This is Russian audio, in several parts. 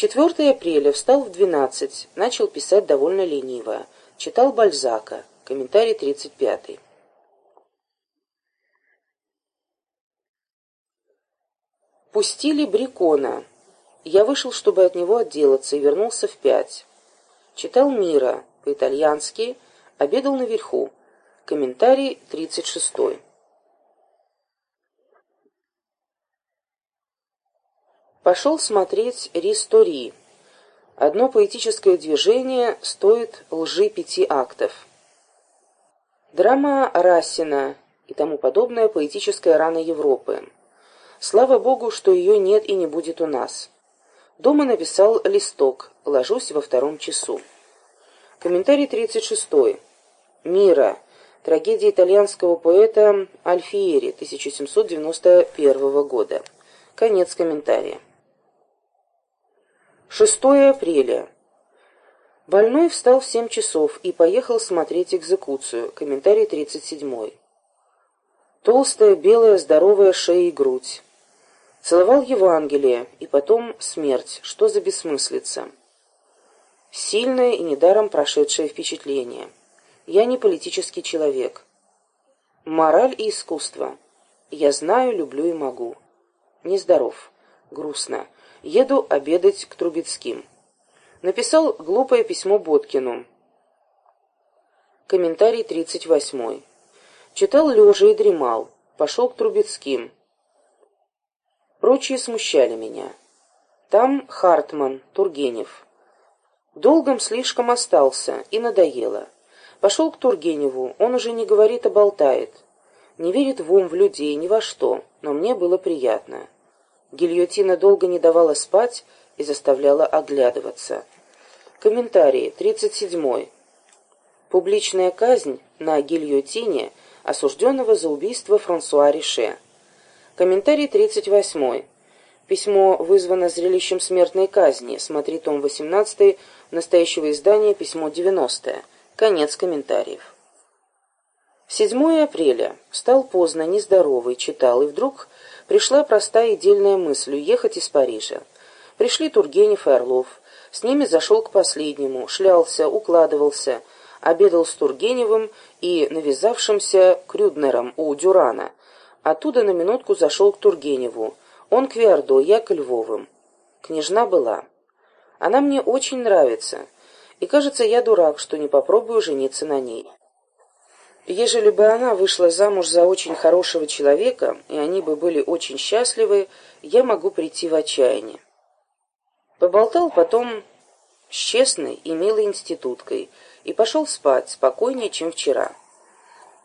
4 апреля. Встал в 12. Начал писать довольно лениво. Читал Бальзака. Комментарий 35. Пустили Брикона. Я вышел, чтобы от него отделаться, и вернулся в пять. Читал Мира по-итальянски, обедал наверху. Комментарий 36. Пошел смотреть «Ристори». Одно поэтическое движение стоит лжи пяти актов. Драма Расина и тому подобное поэтическая рана Европы. Слава Богу, что ее нет и не будет у нас. Дома написал листок, ложусь во втором часу. Комментарий 36. Мира. Трагедия итальянского поэта Альфиери, 1791 года. Конец комментария. 6 апреля. Больной встал в 7 часов и поехал смотреть экзекуцию. Комментарий 37. Толстая, белая, здоровая шея и грудь. Целовал Евангелие, и потом смерть. Что за бессмыслица? Сильное и недаром прошедшее впечатление. Я не политический человек. Мораль и искусство. Я знаю, люблю и могу. Нездоров. Грустно. Еду обедать к Трубецким. Написал глупое письмо Боткину. Комментарий 38. Читал лежа и дремал. Пошел к Трубецким. Прочие смущали меня. Там Хартман, Тургенев. Долгом слишком остался, и надоело. Пошел к Тургеневу, он уже не говорит, а болтает. Не верит в ум, в людей, ни во что, но мне было приятно. Гильотина долго не давала спать и заставляла оглядываться. Комментарий 37. Публичная казнь на гильотине осужденного за убийство Франсуа Рише. Комментарий 38. Письмо вызвано зрелищем смертной казни. Смотри том 18 настоящего издания, письмо 90. Конец комментариев. 7 апреля. Встал поздно, нездоровый, читал, и вдруг пришла простая и дельная мысль уехать из Парижа. Пришли Тургенев и Орлов. С ними зашел к последнему, шлялся, укладывался, обедал с Тургеневым и навязавшимся Крюднером у Дюрана. Оттуда на минутку зашел к Тургеневу. Он к Виардо, я к Львовым. Княжна была. Она мне очень нравится, и кажется, я дурак, что не попробую жениться на ней. Ежели бы она вышла замуж за очень хорошего человека, и они бы были очень счастливы, я могу прийти в отчаяние. Поболтал потом с честной и милой институткой и пошел спать спокойнее, чем вчера.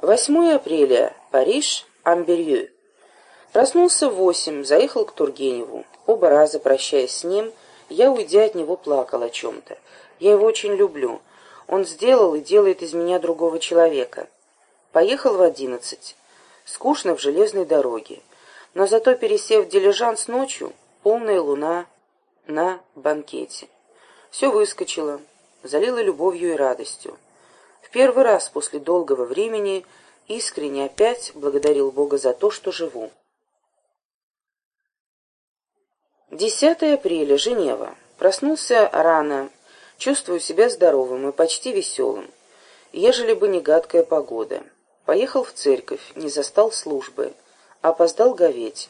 8 апреля. Париж, Амберью. Проснулся в восемь, заехал к Тургеневу. Оба раза, прощаясь с ним, я, уйдя от него, плакал о чем-то. Я его очень люблю. Он сделал и делает из меня другого человека. Поехал в одиннадцать. Скучно в железной дороге. Но зато, пересев дилижанс ночью, полная луна на банкете. Все выскочило, залило любовью и радостью. В первый раз после долгого времени искренне опять благодарил Бога за то, что живу. 10 апреля, Женева. Проснулся рано, чувствую себя здоровым и почти веселым, ежели бы не гадкая погода. Поехал в церковь, не застал службы, опоздал говеть.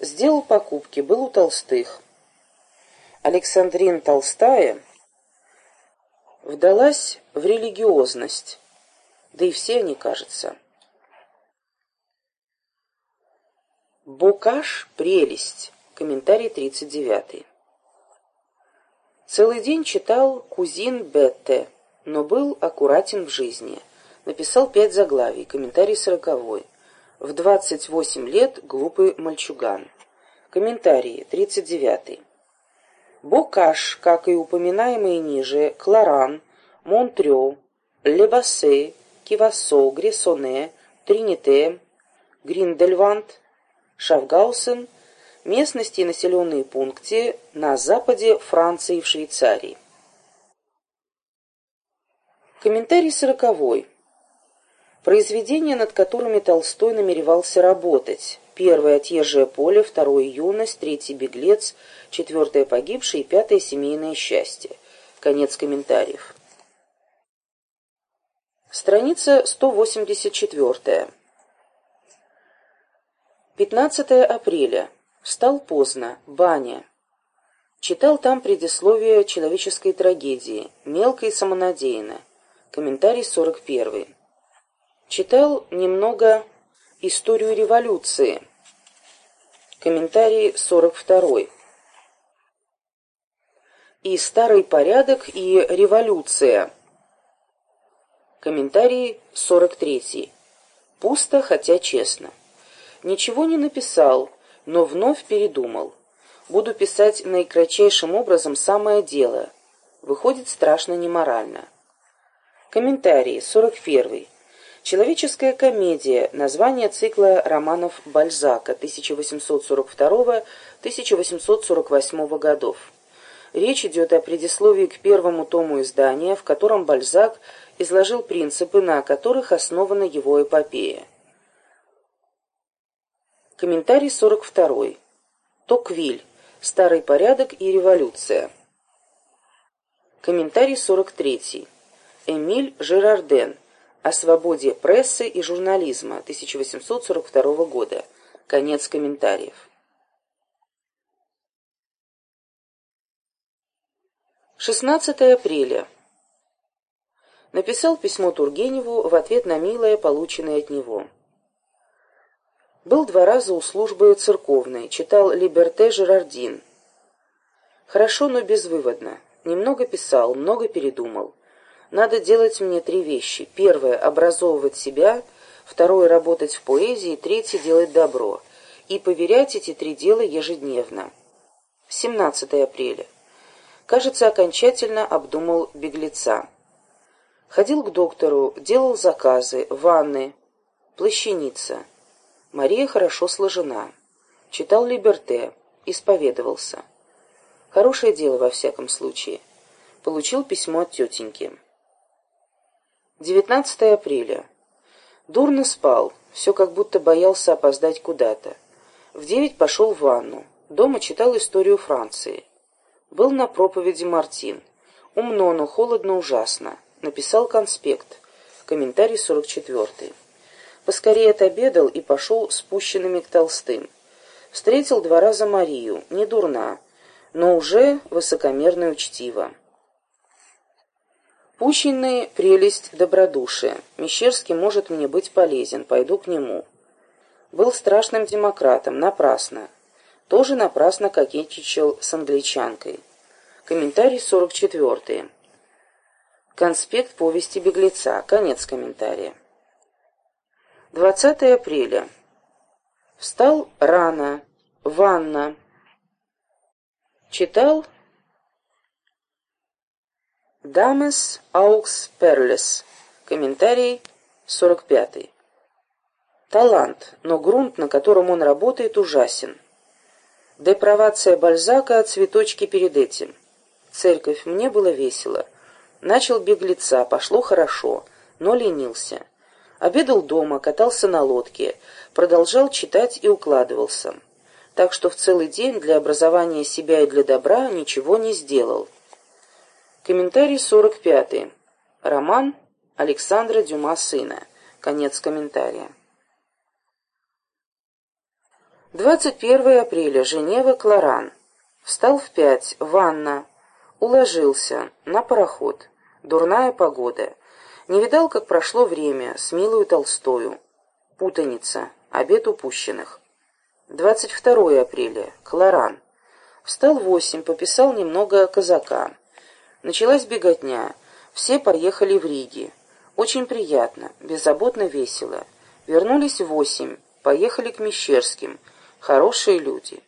Сделал покупки, был у Толстых. Александрин Толстая вдалась в религиозность, да и все они, кажется. Бокаш — прелесть. Комментарий 39. Целый день читал «Кузин Бетте», но был аккуратен в жизни — Написал пять заглавий, комментарий сороковой. В двадцать восемь лет глупый мальчуган. Комментарии, тридцать девятый. Бокаш, как и упоминаемые ниже, Кларан, Монтрё, Лебассе, Кивасо, Грессоне, Трините, Гриндельвант, Шафгаусен, местности и населенные пункты на западе Франции и в Швейцарии. Комментарий сороковой. Произведения, над которыми Толстой намеревался работать. Первое – отъезжее поле, второе – юность, третий – беглец, четвертое – погибший и пятое – семейное счастье. Конец комментариев. Страница 184. 15 апреля. Встал поздно. Баня. Читал там предисловие человеческой трагедии, мелко и самонадеянно. Комментарий 41. Читал немного историю революции. Комментарий 42. И старый порядок, и революция. Комментарий 43. Пусто, хотя честно. Ничего не написал, но вновь передумал. Буду писать наикратчайшим образом самое дело. Выходит страшно неморально. Комментарий 41. Человеческая комедия. Название цикла романов Бальзака 1842-1848 годов. Речь идет о предисловии к первому тому издания, в котором Бальзак изложил принципы, на которых основана его эпопея. Комментарий 42. Токвиль. Старый порядок и революция. Комментарий 43. Эмиль Жерарден. О свободе прессы и журнализма. 1842 года. Конец комментариев. 16 апреля. Написал письмо Тургеневу в ответ на милое, полученное от него. Был два раза у службы церковной, читал «Либерте Жерардин». Хорошо, но безвыводно. Немного писал, много передумал. Надо делать мне три вещи. Первое — образовывать себя, второе — работать в поэзии, третье — делать добро. И поверять эти три дела ежедневно. 17 апреля. Кажется, окончательно обдумал беглеца. Ходил к доктору, делал заказы, ванны, плащаница. Мария хорошо сложена. Читал Либерте, исповедовался. Хорошее дело во всяком случае. Получил письмо от тетеньки. 19 апреля. Дурно спал, все как будто боялся опоздать куда-то. В девять пошел в ванну. Дома читал историю Франции. Был на проповеди Мартин. Умно, но холодно ужасно. Написал конспект. Комментарий 44. Поскорее отобедал и пошел спущенными к Толстым. Встретил два раза Марию, не дурна, но уже высокомерно учтиво. Пущенный прелесть добродушия. Мещерский может мне быть полезен, пойду к нему. Был страшным демократом, напрасно. Тоже напрасно кокетничал с англичанкой. Комментарий 44. Конспект повести беглеца. Конец комментария. 20 апреля. Встал рано. Ванна. Читал Дамес Аукс Перлес. Комментарий 45. Талант, но грунт, на котором он работает, ужасен. Депровация Бальзака, цветочки перед этим. Церковь, мне было весело. Начал беглеца, пошло хорошо, но ленился. Обедал дома, катался на лодке, продолжал читать и укладывался. Так что в целый день для образования себя и для добра ничего не сделал. Комментарий 45. Роман Александра Дюма сына. Конец комментария. 21 апреля. Женева, Кларан. Встал в пять. Ванна. Уложился. На пароход. Дурная погода. Не видал, как прошло время, с милую Толстою. Путаница. Обед упущенных. 22 апреля. Кларан. Встал восемь, пописал немного казака. Началась беготня. Все поехали в Риги. Очень приятно, беззаботно весело. Вернулись восемь, поехали к Мещерским. Хорошие люди.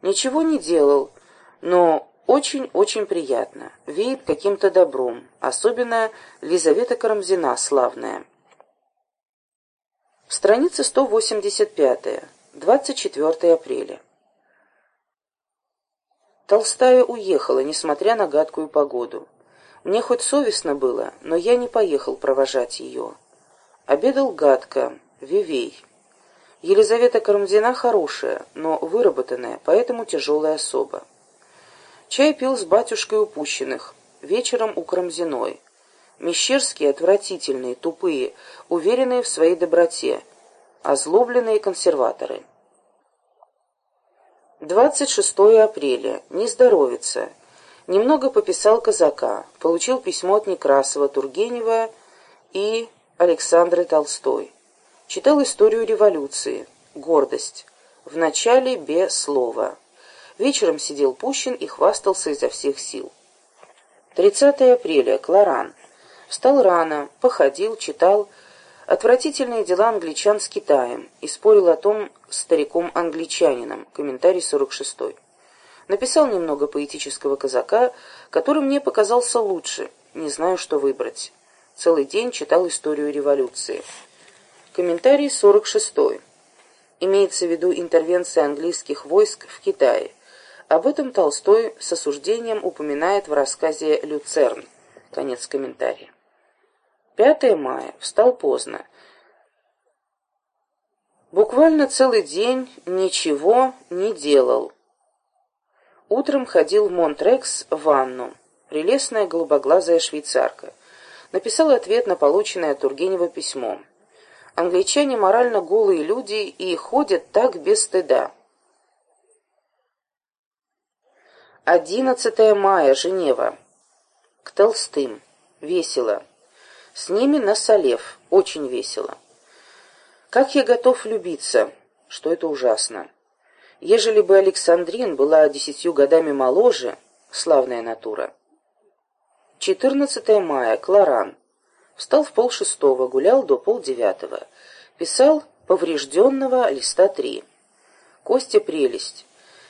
Ничего не делал, но очень-очень приятно. Веет каким-то добром. Особенно Лизавета Карамзина, славная. Страница 185. 24 апреля. Толстая уехала, несмотря на гадкую погоду. Мне хоть совестно было, но я не поехал провожать ее. Обедал гадко, Вивей. Елизавета Карамзина хорошая, но выработанная, поэтому тяжелая особа. Чай пил с батюшкой упущенных, вечером у Карамзиной. Мещерские отвратительные, тупые, уверенные в своей доброте, озлобленные консерваторы. 26 апреля. Не здоровится. Немного пописал казака. Получил письмо от Некрасова, Тургенева и Александры Толстой. Читал историю революции. Гордость. В начале без слова. Вечером сидел Пущин и хвастался изо всех сил. 30 апреля. Кларан. Встал рано, походил, читал «Отвратительные дела англичан с Китаем» и спорил о том стариком-англичанином, комментарий 46 Написал немного поэтического казака, который мне показался лучше, не знаю, что выбрать. Целый день читал историю революции. Комментарий 46 Имеется в виду интервенция английских войск в Китае. Об этом Толстой с осуждением упоминает в рассказе «Люцерн». Конец комментария. 5 мая. Встал поздно. Буквально целый день ничего не делал. Утром ходил в Монтрекс в ванну. Прелестная голубоглазая швейцарка. Написал ответ на полученное от Тургенева письмо. Англичане морально голые люди и ходят так без стыда. 11 мая. Женева. К Толстым. Весело. С ними на Салев. Очень весело. Как я готов влюбиться, что это ужасно. Ежели бы Александрин была десятью годами моложе, славная натура. 14 мая. Кларан. Встал в полшестого, гулял до полдевятого. Писал поврежденного листа три. Костя прелесть.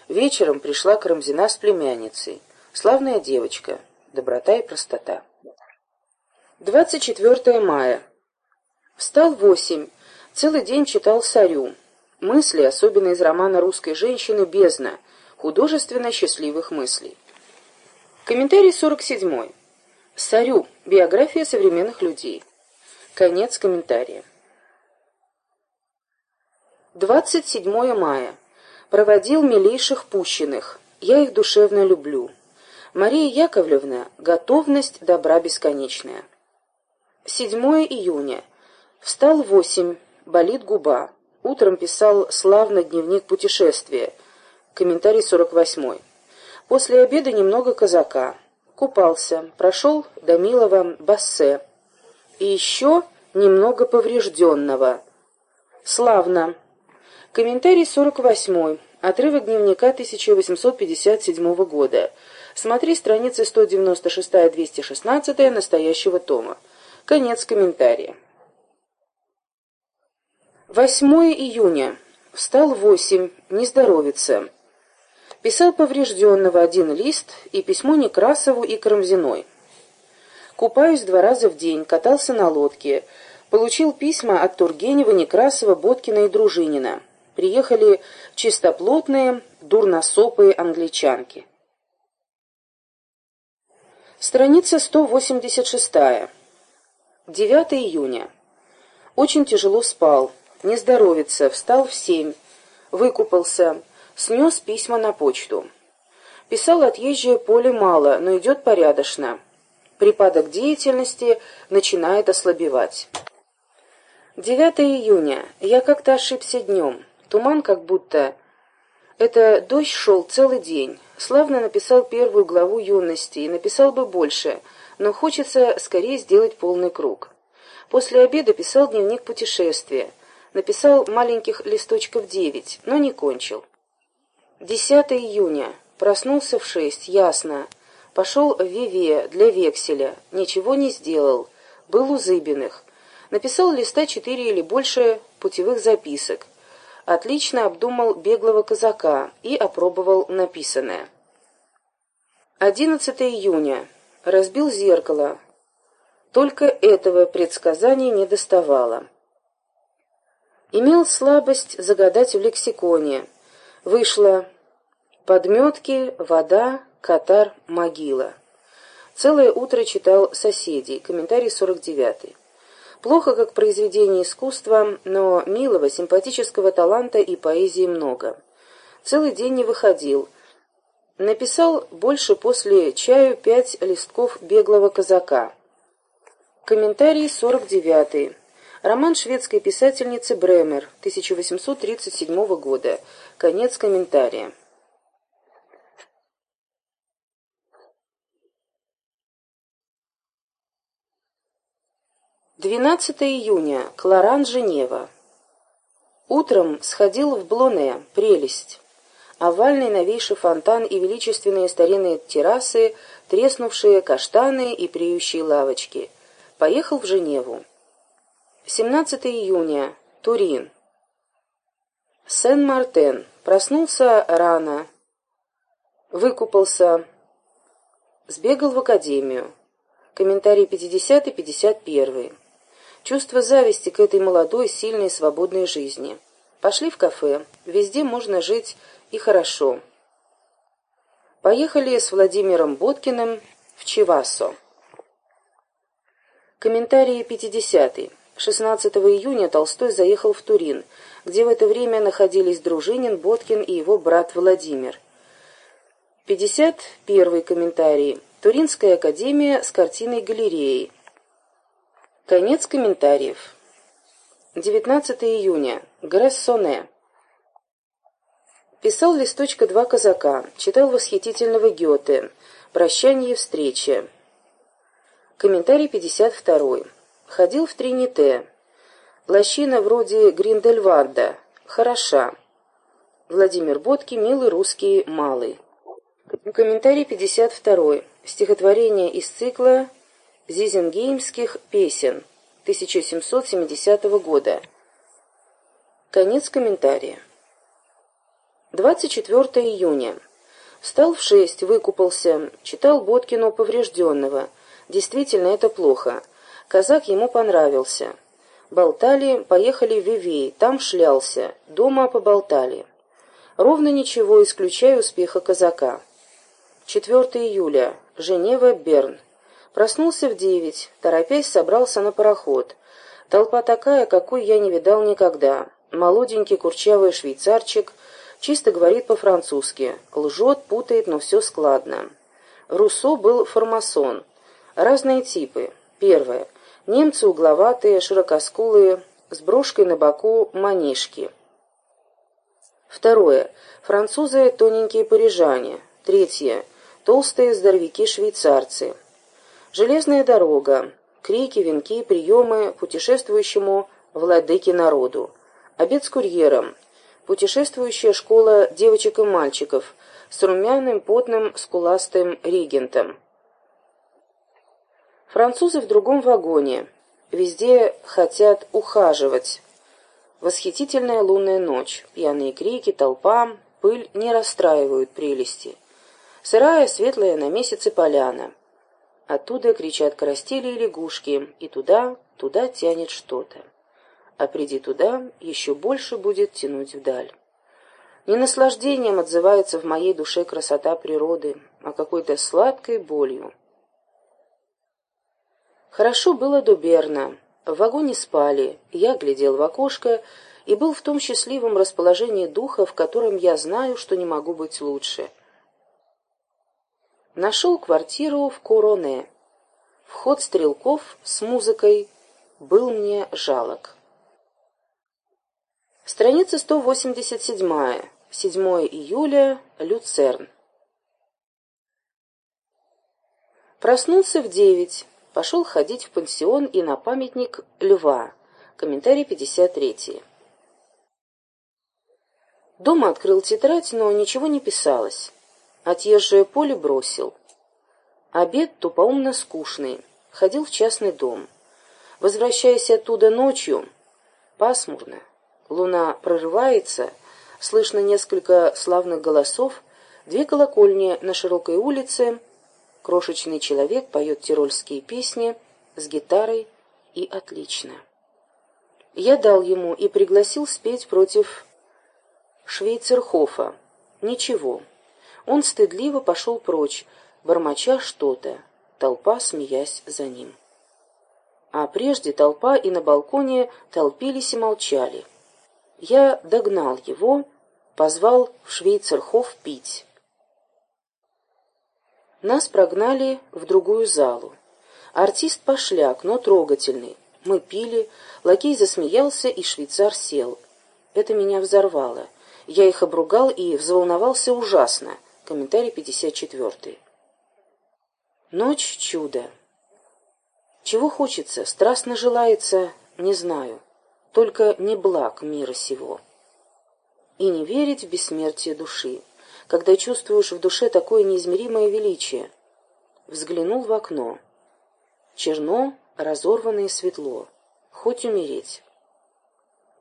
Вечером пришла Карамзина с племянницей. Славная девочка. Доброта и простота. 24 мая. Встал восемь. Целый день читал «Сарю». Мысли, особенно из романа русской женщины «Бездна», художественно счастливых мыслей. Комментарий 47. «Сарю. Биография современных людей». Конец комментария. 27 мая. Проводил милейших Пущиных. Я их душевно люблю. Мария Яковлевна. Готовность добра бесконечная. 7 июня. Встал в восемь, болит губа. Утром писал славно дневник путешествия. Комментарий 48. После обеда немного казака. Купался, прошел до милого бассе. И еще немного поврежденного. Славно. Комментарий 48. Отрывок дневника 1857 года. Смотри страницы 196-216 настоящего тома. Конец комментария. 8 июня. Встал восемь, не здоровится. Писал поврежденного один лист и письмо Некрасову и Карамзиной. Купаюсь два раза в день, катался на лодке. Получил письма от Тургенева, Некрасова, Боткина и Дружинина. Приехали чистоплотные, дурносопые англичанки. Страница 186. 9 июня. Очень тяжело спал, не здоровится, встал в семь, выкупался, снес письма на почту. Писал отъезжая поле мало, но идет порядочно. Припадок деятельности начинает ослабевать. 9 июня. Я как-то ошибся днем. Туман как будто... Это дождь шел целый день. Славно написал первую главу юности и написал бы больше — но хочется скорее сделать полный круг. После обеда писал дневник путешествия. Написал маленьких листочков девять, но не кончил. 10 июня. Проснулся в шесть, ясно. Пошел в Виве для векселя. Ничего не сделал. Был у Зыбиных. Написал листа четыре или больше путевых записок. Отлично обдумал беглого казака и опробовал написанное. 11 июня разбил зеркало. Только этого предсказания не доставало. Имел слабость загадать в лексиконе. Вышло «Подметки, вода, катар, могила». Целое утро читал «Соседей», комментарий 49. Плохо как произведение искусства, но милого, симпатического таланта и поэзии много. Целый день не выходил. Написал больше после чаю пять листков беглого казака. Комментарий 49. Роман шведской писательницы Бремер, 1837 года. Конец комментария. 12 июня. Кларан, Женева. Утром сходил в Блоне, прелесть. Овальный новейший фонтан и величественные старинные террасы, треснувшие каштаны и приющие лавочки. Поехал в Женеву. 17 июня. Турин. Сен-Мартен. Проснулся рано. Выкупался. Сбегал в академию. Комментарий 50-51. Чувство зависти к этой молодой, сильной, свободной жизни. Пошли в кафе. Везде можно жить и хорошо. Поехали с Владимиром Боткиным в Чивасо. Комментарии 50. 16 июня Толстой заехал в Турин, где в это время находились Дружинин, Боткин и его брат Владимир. 51 комментарий. Туринская академия с картиной галереей. Конец комментариев. 19 июня. Грессоне. Писал листочка два казака, читал восхитительного Гёте. Прощание и встреча. Комментарий 52. Ходил в Трините. Лощина вроде Гриндельварда. Хороша. Владимир Бодки, милый русский малый. Комментарий 52. Стихотворение из цикла Зизенгеймских песен 1770 года. Конец комментария. 24 июня. Встал в шесть, выкупался, читал Боткину поврежденного. Действительно, это плохо. Казак ему понравился. Болтали, поехали в Вивей, там шлялся, дома поболтали. Ровно ничего, исключая успеха казака. 4 июля. Женева, Берн. Проснулся в девять, торопясь, собрался на пароход. Толпа такая, какой я не видал никогда. Молоденький курчавый швейцарчик, чисто говорит по-французски, лжет, путает, но все складно. Руссо был формасон. Разные типы. Первое. Немцы угловатые, широкоскулые, с брошкой на боку манишки. Второе. Французы тоненькие парижане. Третье. Толстые здоровяки-швейцарцы. Железная дорога. Крики, венки, приемы путешествующему владыке народу. Обед с курьером. Путешествующая школа девочек и мальчиков с румяным, потным, скуластым регентом. Французы в другом вагоне. Везде хотят ухаживать. Восхитительная лунная ночь. Пьяные крики, толпа, пыль не расстраивают прелести. Сырая, светлая на месяце поляна. Оттуда кричат карастели и лягушки, и туда, туда тянет что-то. А приди туда, еще больше будет тянуть вдаль. Не наслаждением отзывается в моей душе красота природы, а какой-то сладкой болью. Хорошо было до Берна. В вагоне спали, я глядел в окошко и был в том счастливом расположении духа, в котором я знаю, что не могу быть лучше — Нашел квартиру в Короне. Вход стрелков с музыкой был мне жалок. Страница 187. 7 июля. Люцерн. Проснулся в девять. Пошел ходить в пансион и на памятник Льва. Комментарий 53. Дома открыл тетрадь, но ничего не писалось. Отъезжая поле бросил. Обед тупоумно скучный. Ходил в частный дом. Возвращаясь оттуда ночью, пасмурно. Луна прорывается, слышно несколько славных голосов, две колокольни на широкой улице, крошечный человек поет тирольские песни с гитарой и отлично. Я дал ему и пригласил спеть против Швейцерхофа. Ничего. Он стыдливо пошел прочь, бормоча что-то, толпа смеясь за ним. А прежде толпа и на балконе толпились и молчали. Я догнал его, позвал в швейцерхоф пить. Нас прогнали в другую залу. Артист пошляк, но трогательный. Мы пили, лакей засмеялся, и швейцар сел. Это меня взорвало. Я их обругал и взволновался ужасно. Комментарий 54. Ночь чудо. Чего хочется, страстно желается, не знаю. Только не благ мира сего. И не верить в бессмертие души когда чувствуешь в душе такое неизмеримое величие. Взглянул в окно. Черно, разорвано и светло. Хоть умереть.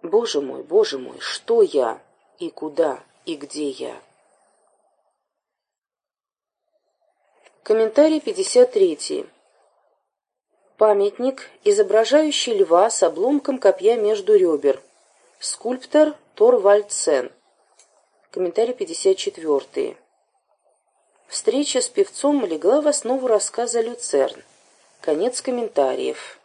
Боже мой, боже мой, что я? И куда? И где я? Комментарий 53. Памятник, изображающий льва с обломком копья между ребер. Скульптор Тор Вальдсен. Комментарий 54. Встреча с певцом легла в основу рассказа «Люцерн». Конец комментариев.